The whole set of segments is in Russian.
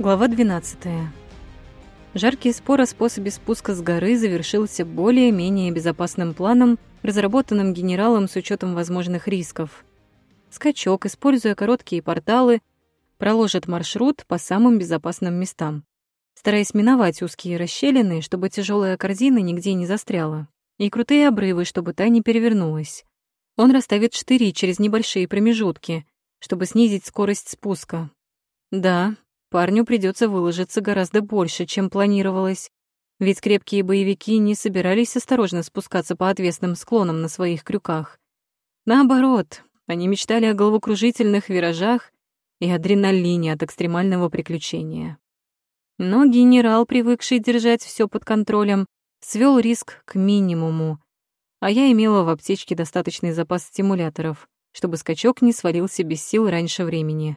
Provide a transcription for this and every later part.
Глава 12. Жаркий спор о способе спуска с горы завершился более-менее безопасным планом, разработанным генералом с учетом возможных рисков. Скачок, используя короткие порталы, проложит маршрут по самым безопасным местам, стараясь миновать узкие расщелины, чтобы тяжелая корзина нигде не застряла, и крутые обрывы, чтобы та не перевернулась. Он расставит штыри через небольшие промежутки, чтобы снизить скорость спуска. Да, парню придется выложиться гораздо больше, чем планировалось, ведь крепкие боевики не собирались осторожно спускаться по отвесным склонам на своих крюках. Наоборот, они мечтали о головокружительных виражах и адреналине от экстремального приключения. Но генерал, привыкший держать все под контролем, свел риск к минимуму, а я имела в аптечке достаточный запас стимуляторов, чтобы скачок не свалился без сил раньше времени.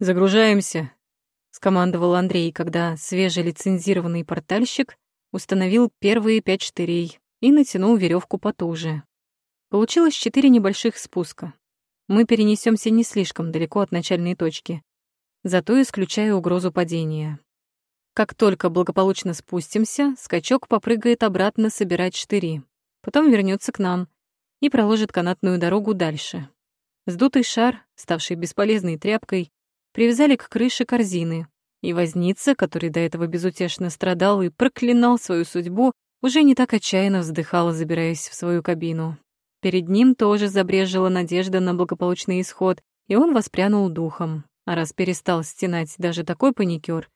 «Загружаемся», — скомандовал Андрей, когда свежелицензированный портальщик установил первые пять штырей и натянул веревку потуже. Получилось четыре небольших спуска. Мы перенесемся не слишком далеко от начальной точки, зато исключая угрозу падения. Как только благополучно спустимся, скачок попрыгает обратно собирать штыри, потом вернется к нам и проложит канатную дорогу дальше. Сдутый шар, ставший бесполезной тряпкой, привязали к крыше корзины, и возница, который до этого безутешно страдал и проклинал свою судьбу, уже не так отчаянно вздыхала, забираясь в свою кабину. Перед ним тоже забрежила надежда на благополучный исход, и он воспрянул духом. А раз перестал стенать даже такой паникер,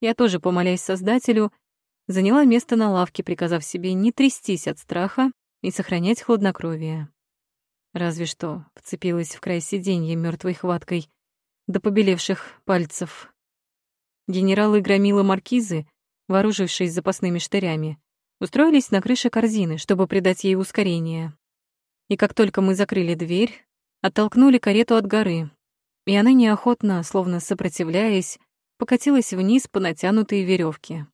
я тоже, помолясь Создателю, заняла место на лавке, приказав себе не трястись от страха и сохранять хладнокровие. Разве что вцепилась в край сиденья мертвой хваткой, до побелевших пальцев. Генералы громила маркизы, вооружившись запасными штырями, устроились на крыше корзины, чтобы придать ей ускорение. И как только мы закрыли дверь, оттолкнули карету от горы, и она неохотно, словно сопротивляясь, покатилась вниз по натянутой веревке.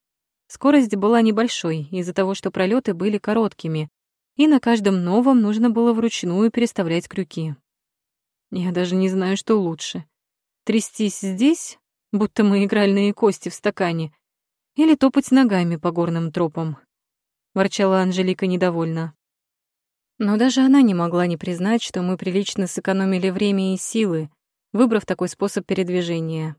Скорость была небольшой из-за того, что пролеты были короткими, и на каждом новом нужно было вручную переставлять крюки. Я даже не знаю, что лучше Трястись здесь, будто мы игральные кости в стакане, или топать ногами по горным тропам. Ворчала Анжелика недовольно. Но даже она не могла не признать, что мы прилично сэкономили время и силы, выбрав такой способ передвижения.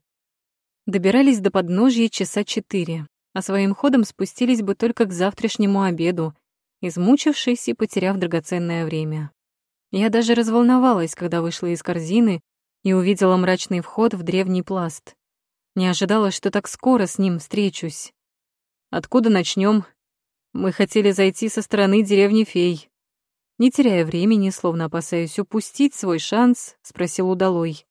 Добирались до подножья часа четыре, а своим ходом спустились бы только к завтрашнему обеду, измучившись и потеряв драгоценное время. Я даже разволновалась, когда вышла из корзины и увидела мрачный вход в древний пласт. Не ожидала, что так скоро с ним встречусь. Откуда начнем? Мы хотели зайти со стороны деревни фей. Не теряя времени, словно опасаясь упустить свой шанс, спросил удалой.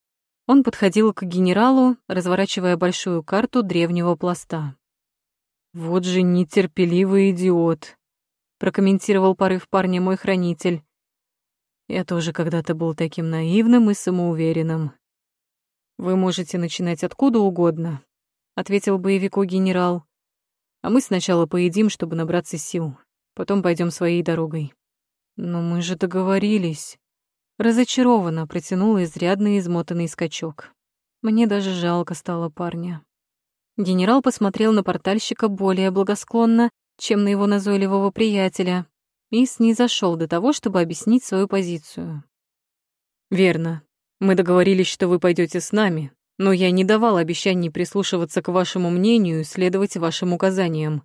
Он подходил к генералу, разворачивая большую карту древнего пласта. «Вот же нетерпеливый идиот», — прокомментировал порыв парня мой хранитель. Я тоже когда-то был таким наивным и самоуверенным. Вы можете начинать откуда угодно, ответил боевику генерал. А мы сначала поедим, чтобы набраться сил, потом пойдем своей дорогой. Но мы же договорились. Разочарованно протянула изрядно измотанный скачок. Мне даже жалко стало парня. Генерал посмотрел на портальщика более благосклонно, чем на его назойливого приятеля, и снизошел до того, чтобы объяснить свою позицию. «Верно. Мы договорились, что вы пойдете с нами, но я не давал обещаний прислушиваться к вашему мнению и следовать вашим указаниям.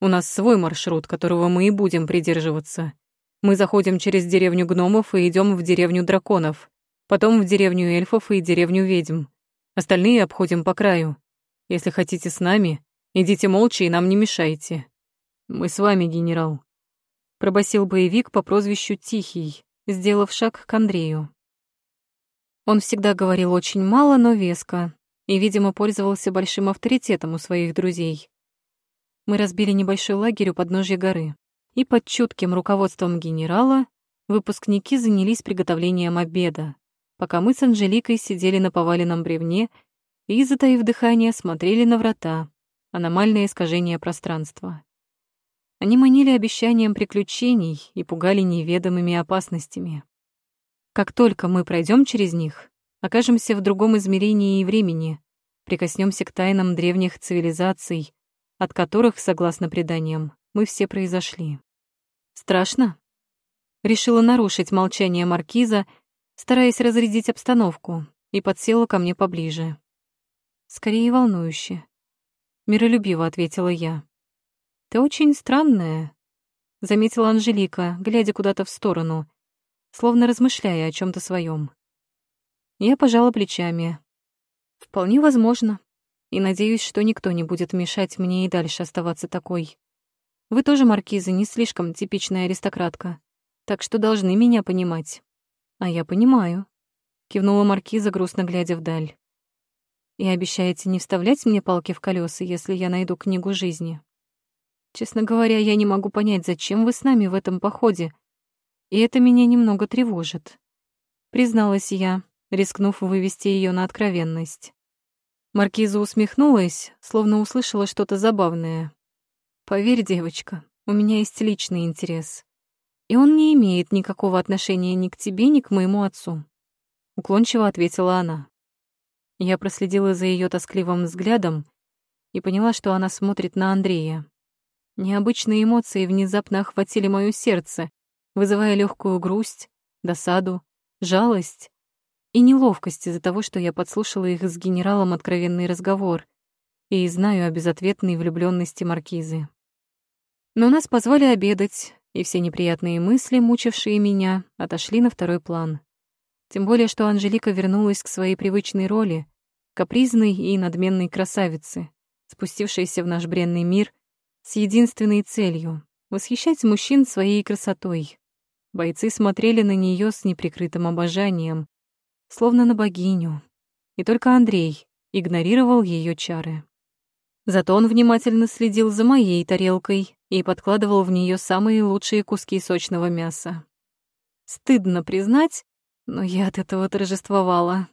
У нас свой маршрут, которого мы и будем придерживаться. Мы заходим через деревню гномов и идем в деревню драконов, потом в деревню эльфов и деревню ведьм. Остальные обходим по краю. Если хотите с нами, идите молча и нам не мешайте. Мы с вами, генерал пробасил боевик по прозвищу Тихий, сделав шаг к Андрею. Он всегда говорил очень мало, но веско, и, видимо, пользовался большим авторитетом у своих друзей. Мы разбили небольшой лагерь у подножья горы, и под чутким руководством генерала выпускники занялись приготовлением обеда, пока мы с Анжеликой сидели на поваленном бревне и, затаив дыхание, смотрели на врата, аномальное искажение пространства. Они манили обещанием приключений и пугали неведомыми опасностями. Как только мы пройдем через них, окажемся в другом измерении и времени, прикоснемся к тайнам древних цивилизаций, от которых, согласно преданиям, мы все произошли. Страшно? Решила нарушить молчание маркиза, стараясь разрядить обстановку, и подсела ко мне поближе. Скорее волнующе. Миролюбиво ответила я. «Ты очень странная», — заметила Анжелика, глядя куда-то в сторону, словно размышляя о чем то своем. Я пожала плечами. «Вполне возможно и надеюсь, что никто не будет мешать мне и дальше оставаться такой. Вы тоже, маркиза, не слишком типичная аристократка, так что должны меня понимать. А я понимаю, кивнула маркиза, грустно глядя вдаль. И обещаете не вставлять мне палки в колеса, если я найду книгу жизни. Честно говоря, я не могу понять, зачем вы с нами в этом походе, и это меня немного тревожит. Призналась я, рискнув вывести ее на откровенность. Маркиза усмехнулась, словно услышала что-то забавное. «Поверь, девочка, у меня есть личный интерес. И он не имеет никакого отношения ни к тебе, ни к моему отцу», — уклончиво ответила она. Я проследила за ее тоскливым взглядом и поняла, что она смотрит на Андрея. Необычные эмоции внезапно охватили моё сердце, вызывая легкую грусть, досаду, жалость и неловкость из-за того, что я подслушала их с генералом откровенный разговор и знаю о безответной влюбленности маркизы. Но нас позвали обедать, и все неприятные мысли, мучившие меня, отошли на второй план. Тем более, что Анжелика вернулась к своей привычной роли — капризной и надменной красавицы, спустившейся в наш бренный мир с единственной целью — восхищать мужчин своей красотой. Бойцы смотрели на нее с неприкрытым обожанием, словно на богиню. И только Андрей игнорировал ее чары. Зато он внимательно следил за моей тарелкой и подкладывал в нее самые лучшие куски сочного мяса. Стыдно признать, но я от этого торжествовала.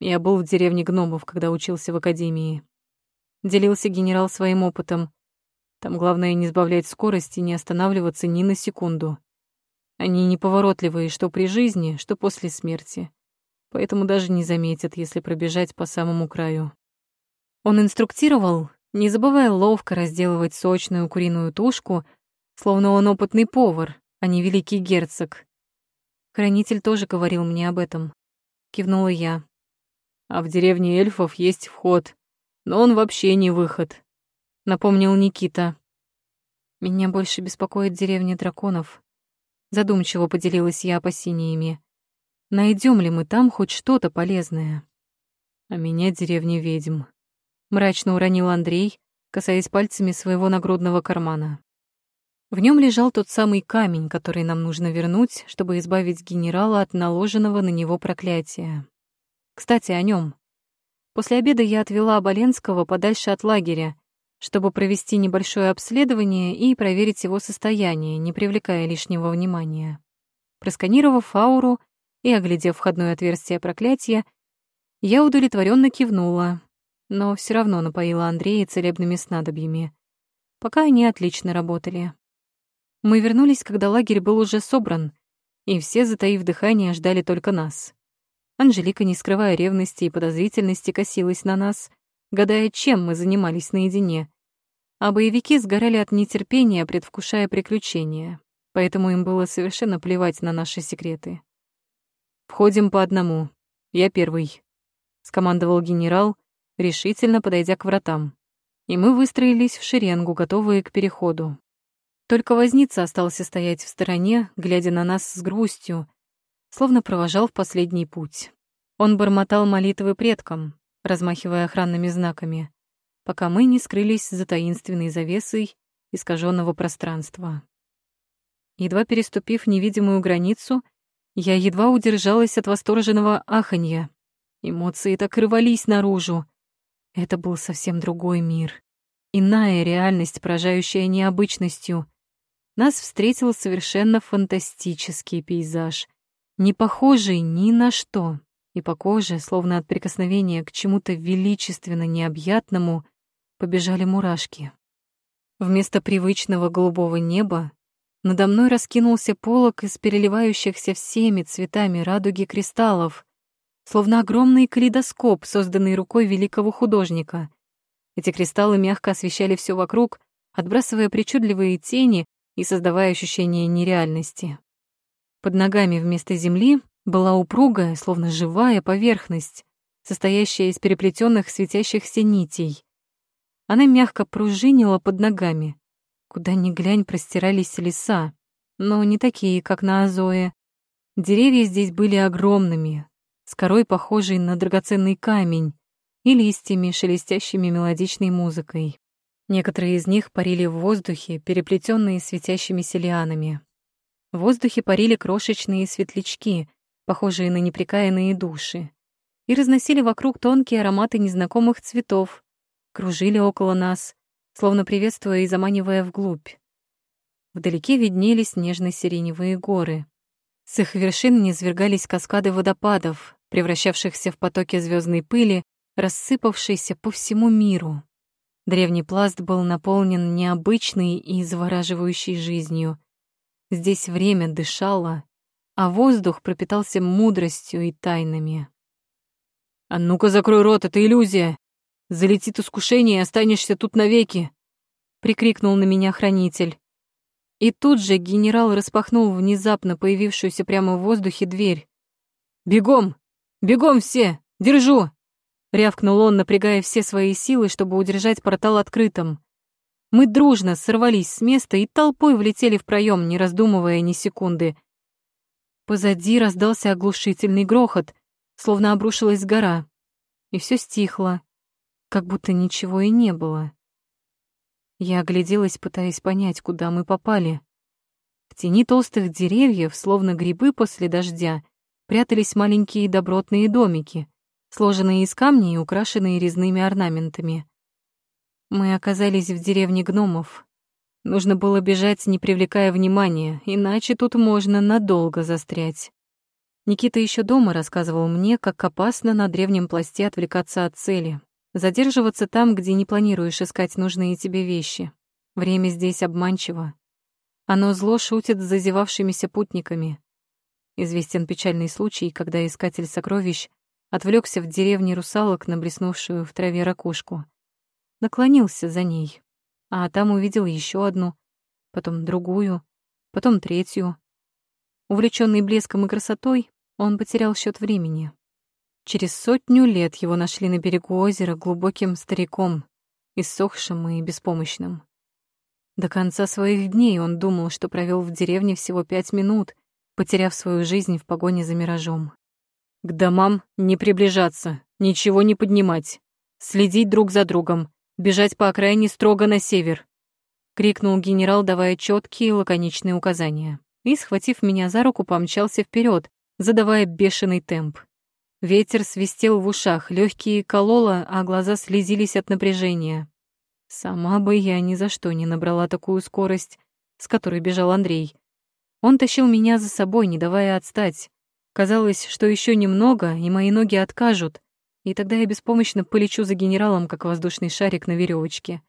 Я был в деревне гномов, когда учился в академии. Делился генерал своим опытом. Там главное не сбавлять скорость и не останавливаться ни на секунду. Они неповоротливые что при жизни, что после смерти. Поэтому даже не заметят, если пробежать по самому краю. Он инструктировал, не забывая ловко разделывать сочную куриную тушку, словно он опытный повар, а не великий герцог. Хранитель тоже говорил мне об этом. Кивнула я. А в деревне эльфов есть вход, но он вообще не выход, напомнил Никита. Меня больше беспокоит деревня драконов. Задумчиво поделилась я опасениями. Найдем ли мы там хоть что-то полезное? А меня деревня ведьм. Мрачно уронил Андрей, касаясь пальцами своего нагрудного кармана. В нем лежал тот самый камень, который нам нужно вернуть, чтобы избавить генерала от наложенного на него проклятия. Кстати, о нем. После обеда я отвела Оболенского подальше от лагеря, чтобы провести небольшое обследование и проверить его состояние, не привлекая лишнего внимания. Просканировав ауру и оглядев входное отверстие проклятия, я удовлетворенно кивнула, но все равно напоила Андрея целебными снадобьями. Пока они отлично работали. Мы вернулись, когда лагерь был уже собран, и все, затаив дыхание, ждали только нас. Анжелика, не скрывая ревности и подозрительности, косилась на нас, гадая, чем мы занимались наедине, а боевики сгорали от нетерпения, предвкушая приключения, поэтому им было совершенно плевать на наши секреты. «Входим по одному. Я первый», — скомандовал генерал, решительно подойдя к вратам. И мы выстроились в шеренгу, готовые к переходу. Только возница остался стоять в стороне, глядя на нас с грустью, словно провожал в последний путь. Он бормотал молитвы предкам, размахивая охранными знаками пока мы не скрылись за таинственной завесой искаженного пространства. Едва переступив невидимую границу, я едва удержалась от восторженного аханья. Эмоции так рвались наружу. Это был совсем другой мир. Иная реальность, поражающая необычностью. Нас встретил совершенно фантастический пейзаж, не похожий ни на что, и по коже, словно от прикосновения к чему-то величественно необъятному, побежали мурашки. Вместо привычного голубого неба надо мной раскинулся полог из переливающихся всеми цветами радуги кристаллов, словно огромный калейдоскоп, созданный рукой великого художника. Эти кристаллы мягко освещали все вокруг, отбрасывая причудливые тени и создавая ощущение нереальности. Под ногами вместо земли была упругая, словно живая поверхность, состоящая из переплетенных светящихся нитей. Она мягко пружинила под ногами. Куда ни глянь, простирались леса, но не такие, как на Азое. Деревья здесь были огромными, с корой, похожей на драгоценный камень, и листьями, шелестящими мелодичной музыкой. Некоторые из них парили в воздухе, переплетенные светящимися лианами. В воздухе парили крошечные светлячки, похожие на неприкаянные души, и разносили вокруг тонкие ароматы незнакомых цветов, кружили около нас, словно приветствуя и заманивая вглубь. Вдалеке виднелись нежно-сиреневые горы. С их вершин низвергались каскады водопадов, превращавшихся в потоки звездной пыли, рассыпавшейся по всему миру. Древний пласт был наполнен необычной и завораживающей жизнью. Здесь время дышало, а воздух пропитался мудростью и тайнами. «А ну-ка закрой рот, это иллюзия! Залетит искушение и останешься тут навеки!» — прикрикнул на меня хранитель. И тут же генерал распахнул внезапно появившуюся прямо в воздухе дверь. «Бегом! Бегом все! Держу!» Рявкнул он, напрягая все свои силы, чтобы удержать портал открытым. Мы дружно сорвались с места и толпой влетели в проем, не раздумывая ни секунды. Позади раздался оглушительный грохот, словно обрушилась гора. И все стихло, как будто ничего и не было. Я огляделась, пытаясь понять, куда мы попали. В тени толстых деревьев, словно грибы после дождя, прятались маленькие добротные домики, сложенные из камней и украшенные резными орнаментами. Мы оказались в деревне гномов. Нужно было бежать, не привлекая внимания, иначе тут можно надолго застрять. Никита еще дома рассказывал мне, как опасно на древнем пласте отвлекаться от цели, задерживаться там, где не планируешь искать нужные тебе вещи. Время здесь обманчиво. Оно зло шутит с зазевавшимися путниками. Известен печальный случай, когда искатель сокровищ отвлекся в деревне русалок на блеснувшую в траве ракушку. Наклонился за ней, а там увидел еще одну, потом другую, потом третью. Увлеченный блеском и красотой, он потерял счет времени. Через сотню лет его нашли на берегу озера глубоким стариком, иссохшим и беспомощным. До конца своих дней он думал, что провел в деревне всего пять минут, потеряв свою жизнь в погоне за миражом. К домам не приближаться, ничего не поднимать. Следить друг за другом, бежать по окраине строго на север. Крикнул генерал, давая четкие и лаконичные указания. И, схватив меня за руку, помчался вперед, задавая бешеный темп. Ветер свистел в ушах, легкие кололо, а глаза слезились от напряжения. Сама бы я ни за что не набрала такую скорость, с которой бежал Андрей. Он тащил меня за собой, не давая отстать. Казалось, что еще немного, и мои ноги откажут, и тогда я беспомощно полечу за генералом, как воздушный шарик на веревочке.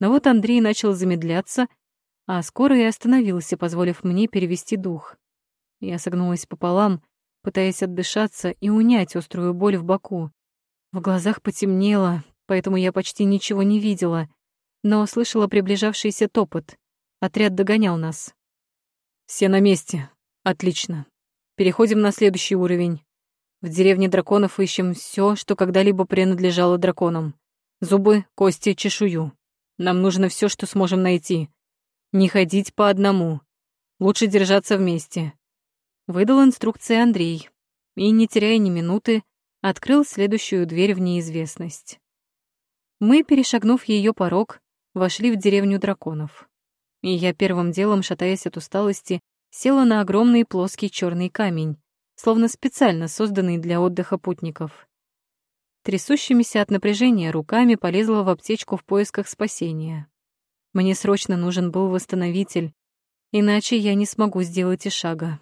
Но вот Андрей начал замедляться, а скоро и остановился, позволив мне перевести дух. Я согнулась пополам, пытаясь отдышаться и унять острую боль в боку. В глазах потемнело, поэтому я почти ничего не видела, но слышала приближавшийся топот. Отряд догонял нас. «Все на месте. Отлично. Переходим на следующий уровень. В деревне драконов ищем все, что когда-либо принадлежало драконам. Зубы, кости, чешую. Нам нужно все, что сможем найти. Не ходить по одному. Лучше держаться вместе. Выдал инструкции Андрей. И, не теряя ни минуты, открыл следующую дверь в неизвестность. Мы, перешагнув ее порог, вошли в деревню драконов. И я первым делом, шатаясь от усталости, села на огромный плоский черный камень, словно специально созданный для отдыха путников. Трясущимися от напряжения руками полезла в аптечку в поисках спасения. Мне срочно нужен был восстановитель, иначе я не смогу сделать и шага.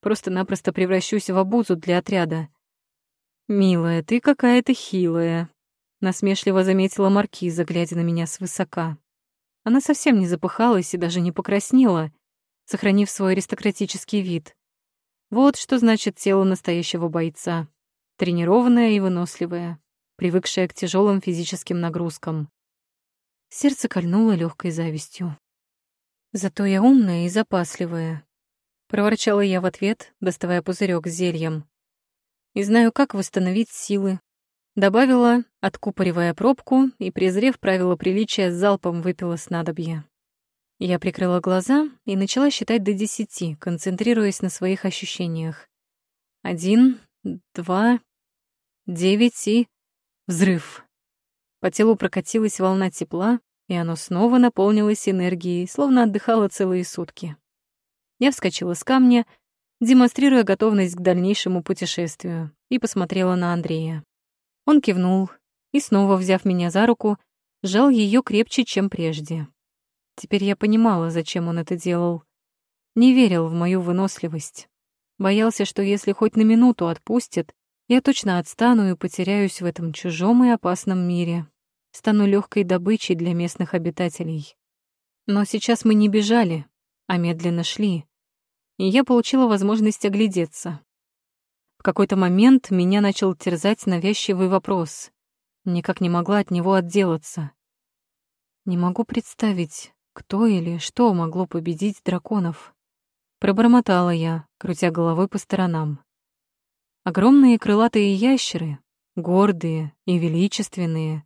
Просто-напросто превращусь в обузу для отряда. «Милая, ты какая-то хилая», — насмешливо заметила маркиза, глядя на меня свысока. Она совсем не запыхалась и даже не покраснела, сохранив свой аристократический вид. Вот что значит тело настоящего бойца. тренированная и выносливая, привыкшая к тяжелым физическим нагрузкам. Сердце кольнуло легкой завистью. Зато я умная и запасливая. Проворчала я в ответ, доставая пузырек с зельем. И знаю, как восстановить силы. Добавила, откупоривая пробку, и, презрев правила приличия, залпом выпила снадобье. Я прикрыла глаза и начала считать до десяти, концентрируясь на своих ощущениях. Один, два, девять и... Взрыв. По телу прокатилась волна тепла, и оно снова наполнилось энергией, словно отдыхало целые сутки. Я вскочила с камня, демонстрируя готовность к дальнейшему путешествию, и посмотрела на Андрея. Он кивнул и, снова взяв меня за руку, сжал ее крепче, чем прежде. Теперь я понимала, зачем он это делал. Не верил в мою выносливость. Боялся, что если хоть на минуту отпустит, я точно отстану и потеряюсь в этом чужом и опасном мире. Стану легкой добычей для местных обитателей. Но сейчас мы не бежали, а медленно шли. И я получила возможность оглядеться. В какой-то момент меня начал терзать навязчивый вопрос. Никак не могла от него отделаться. Не могу представить, кто или что могло победить драконов? Пробормотала я, крутя головой по сторонам. Огромные крылатые ящеры, гордые и величественные,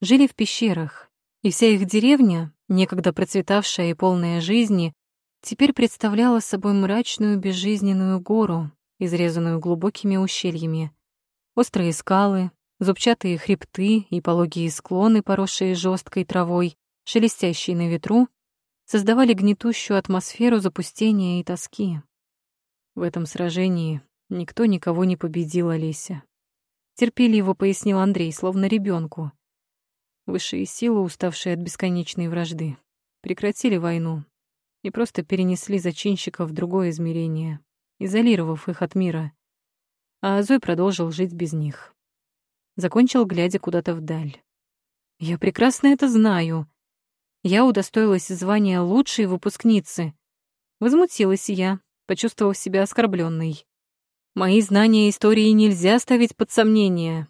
жили в пещерах, и вся их деревня, некогда процветавшая и полная жизни, теперь представляла собой мрачную безжизненную гору, изрезанную глубокими ущельями. Острые скалы, зубчатые хребты и пологие склоны, поросшие жесткой травой, шелестящие на ветру, создавали гнетущую атмосферу запустения и тоски. В этом сражении никто никого не победил, Олеся. Терпеливо пояснил Андрей, словно ребенку. Высшие силы, уставшие от бесконечной вражды, прекратили войну и просто перенесли зачинщиков в другое измерение, изолировав их от мира. А Азой продолжил жить без них. Закончил, глядя куда-то вдаль. «Я прекрасно это знаю», я удостоилась звания лучшей выпускницы. Возмутилась я, почувствовав себя оскорбленной. Мои знания истории нельзя ставить под сомнение.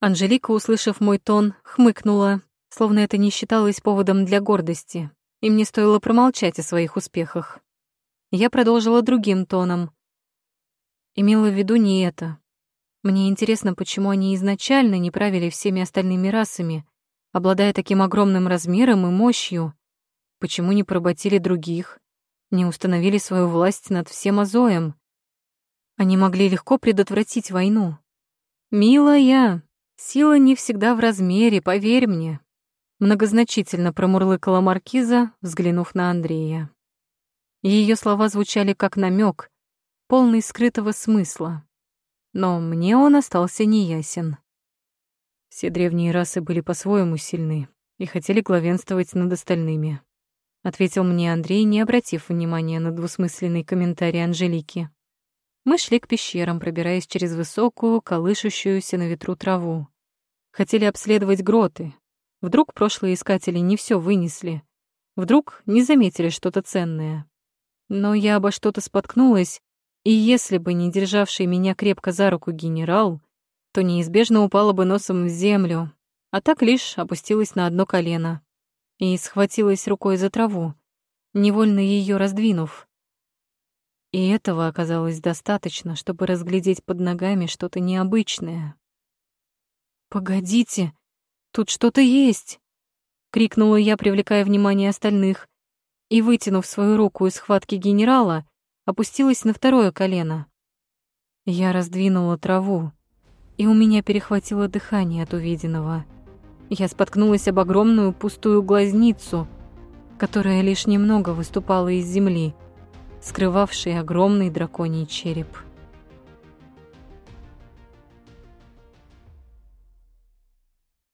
Анжелика, услышав мой тон, хмыкнула, словно это не считалось поводом для гордости, и мне стоило промолчать о своих успехах. Я продолжила другим тоном. Имела в виду не это. Мне интересно, почему они изначально не правили всеми остальными расами, обладая таким огромным размером и мощью? Почему не поработили других, не установили свою власть над всем Азоем? Они могли легко предотвратить войну. «Милая, сила не всегда в размере, поверь мне», многозначительно промурлыкала маркиза, взглянув на Андрея. Ее слова звучали как намек, полный скрытого смысла. Но мне он остался неясен. Все древние расы были по-своему сильны и хотели главенствовать над остальными. Ответил мне Андрей, не обратив внимания на двусмысленный комментарий Анжелики. Мы шли к пещерам, пробираясь через высокую, колышущуюся на ветру траву. Хотели обследовать гроты. Вдруг прошлые искатели не все вынесли. Вдруг не заметили что-то ценное. Но я обо что-то споткнулась, и если бы не державший меня крепко за руку генерал, то неизбежно упала бы носом в землю, а так лишь опустилась на одно колено и схватилась рукой за траву, невольно ее раздвинув. И этого оказалось достаточно, чтобы разглядеть под ногами что-то необычное. «Погодите, тут что-то есть!» — крикнула я, привлекая внимание остальных, и, вытянув свою руку из схватки генерала, опустилась на второе колено. Я раздвинула траву, и у меня перехватило дыхание от увиденного. Я споткнулась об огромную пустую глазницу, которая лишь немного выступала из земли, скрывавшей огромный драконий череп.